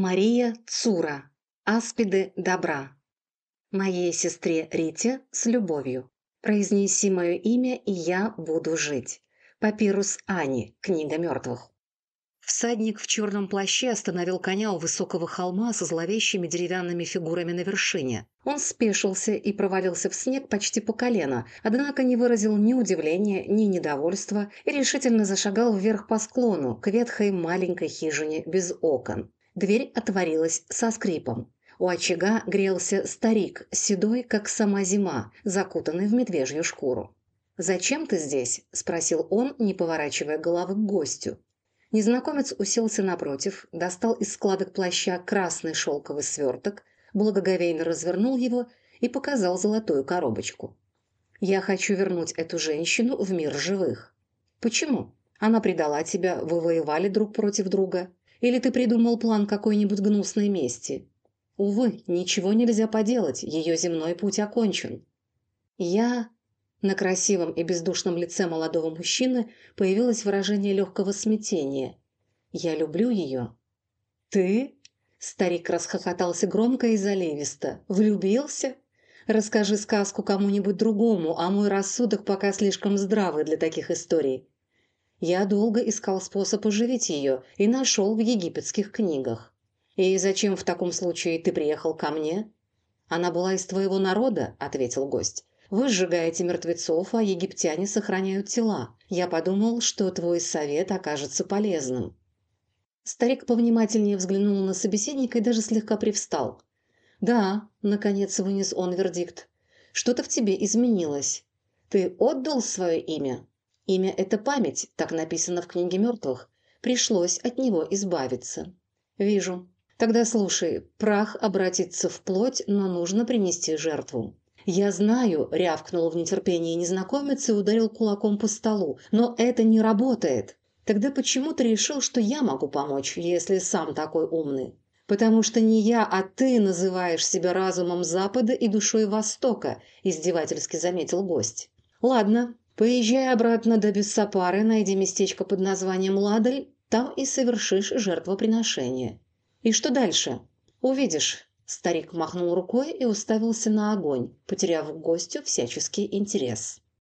Мария Цура. Аспиды добра. Моей сестре Рите с любовью. Произнеси мое имя, и я буду жить. Папирус Ани. Книга мертвых. Всадник в черном плаще остановил коня у высокого холма со зловещими деревянными фигурами на вершине. Он спешился и провалился в снег почти по колено, однако не выразил ни удивления, ни недовольства и решительно зашагал вверх по склону к ветхой маленькой хижине без окон. Дверь отворилась со скрипом. У очага грелся старик, седой, как сама зима, закутанный в медвежью шкуру. «Зачем ты здесь?» – спросил он, не поворачивая головы к гостю. Незнакомец уселся напротив, достал из складок плаща красный шелковый сверток, благоговейно развернул его и показал золотую коробочку. «Я хочу вернуть эту женщину в мир живых». «Почему? Она предала тебя, вы воевали друг против друга? Или ты придумал план какой-нибудь гнусной мести?» «Увы, ничего нельзя поделать, ее земной путь окончен». «Я...» На красивом и бездушном лице молодого мужчины появилось выражение легкого смятения. «Я люблю ее». «Ты?» Старик расхохотался громко и заливисто. «Влюбился? Расскажи сказку кому-нибудь другому, а мой рассудок пока слишком здравый для таких историй». Я долго искал способ оживить ее и нашел в египетских книгах. «И зачем в таком случае ты приехал ко мне?» «Она была из твоего народа», — ответил гость. Вы сжигаете мертвецов, а египтяне сохраняют тела. Я подумал, что твой совет окажется полезным». Старик повнимательнее взглянул на собеседника и даже слегка привстал. «Да», — наконец вынес он вердикт, — «что-то в тебе изменилось. Ты отдал свое имя? Имя — это память, так написано в книге мертвых. Пришлось от него избавиться». «Вижу. Тогда слушай, прах обратится в плоть, но нужно принести жертву. «Я знаю», – рявкнул в нетерпении незнакомец и ударил кулаком по столу. «Но это не работает. Тогда почему ты решил, что я могу помочь, если сам такой умный?» «Потому что не я, а ты называешь себя разумом Запада и душой Востока», – издевательски заметил гость. «Ладно, поезжай обратно до Бессапары, найди местечко под названием Ладаль, там и совершишь жертвоприношение. И что дальше? Увидишь». Старик махнул рукой и уставился на огонь, потеряв к гостю всяческий интерес.